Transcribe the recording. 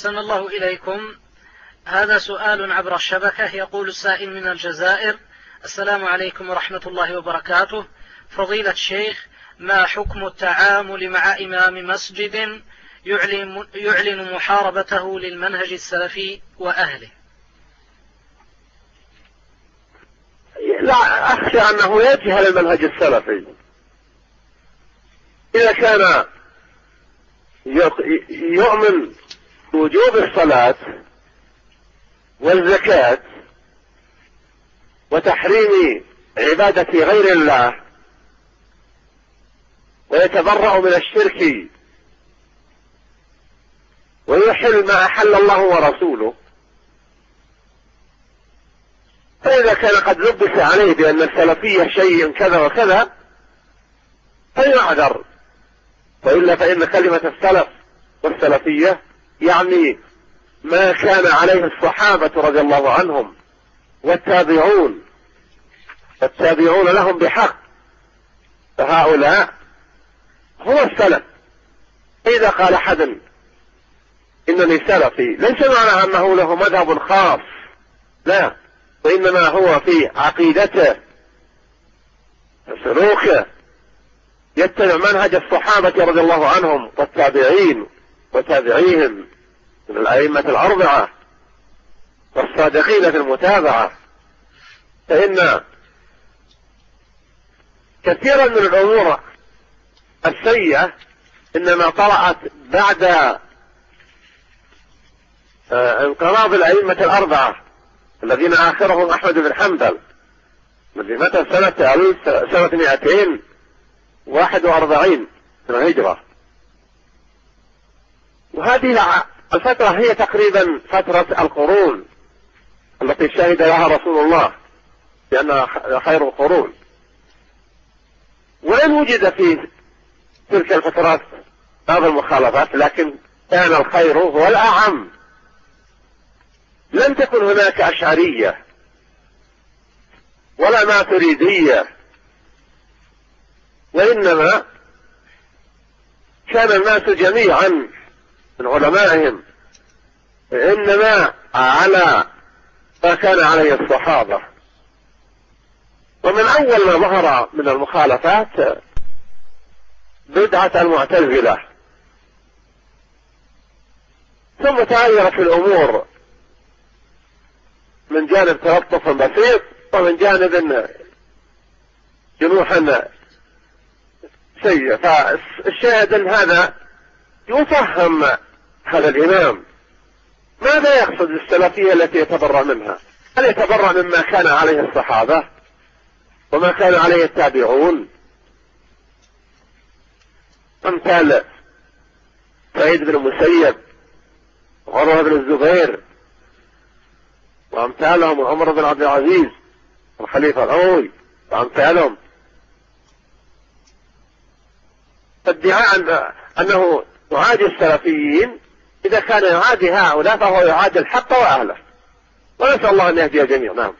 أحسن الله إليكم. هذا سؤال عبر الشبكة يقول السائل من الجزائر السلام عليكم ورحمة الله وبركاته. فضيلة الشيخ ما حكم التعامل مع إمام مسجد يعلن, يعلن محاربته للمنهج السلفي وأهله؟ لا أخشى أنه يجهل المنهج السلفي. إذا كان يؤمن بوجوب الصلاة والزكاة وتحريم عبادة غير الله ويتبرأ من الشرك ويحل ما أحل الله ورسوله. فإذا كان قد لبس عليه بأن السلفية شيء كذا وكذا فيعذر وإلا فإن كلمة السلف والسلفية يعني ما كان عليه الصحابة رضي الله عنهم والتابعون. التابعون لهم بحق. فهؤلاء هو السلف. إذا قال أحد إنني سلفي ليس معنى أنه له مذهب خاص. لا وإنما هو في عقيدته. سلوكه يتبع منهج الصحابة رضي الله عنهم والتابعين وتابعيهم. من الأئمة الأربعة والصادقين في المتابعة فإن كثيرا من الأمور السيئة إنما طرأت بعد آه، انقراض الأئمة الأربعة الذين آخرهم أحمد بن حنبل الذي مات سنة سنة 241 من الهجرة. وهذه الفترة هي تقريبا فترة القرون التي شهد لها رسول الله بأنها خير القرون. وإن وجد في تلك الفترات بعض المخالفات لكن كان الخير هو الأعم. لم تكن هناك أشعرية ولا ماتريدية وإنما كان الناس جميعا من علمائهم إنما على ما كان عليه الصحابة. ومن أول ما ظهر من المخالفات بدعة المعتزلة. ثم تغيرت الأمور من جانب تلطف بسيط ومن جانب جنوحا سيء فالشاهد إن هذا يفهم هذا الإمام. ماذا يقصد السلفية التي يتبرأ منها؟ هل يتبرأ مما كان عليه الصحابة؟ وما كان عليه التابعون؟ أمثال سعيد بن المسيب وعروة بن الزبير وأمثالهم عمر بن عبد العزيز الخليفة الأول وأمثالهم. ادعاء أنه يعادي السلفيين إذا كان يعادي هؤلاء فهو يعادي الحق وأهله. ونسأل الله أن يهدي الجميع نعم.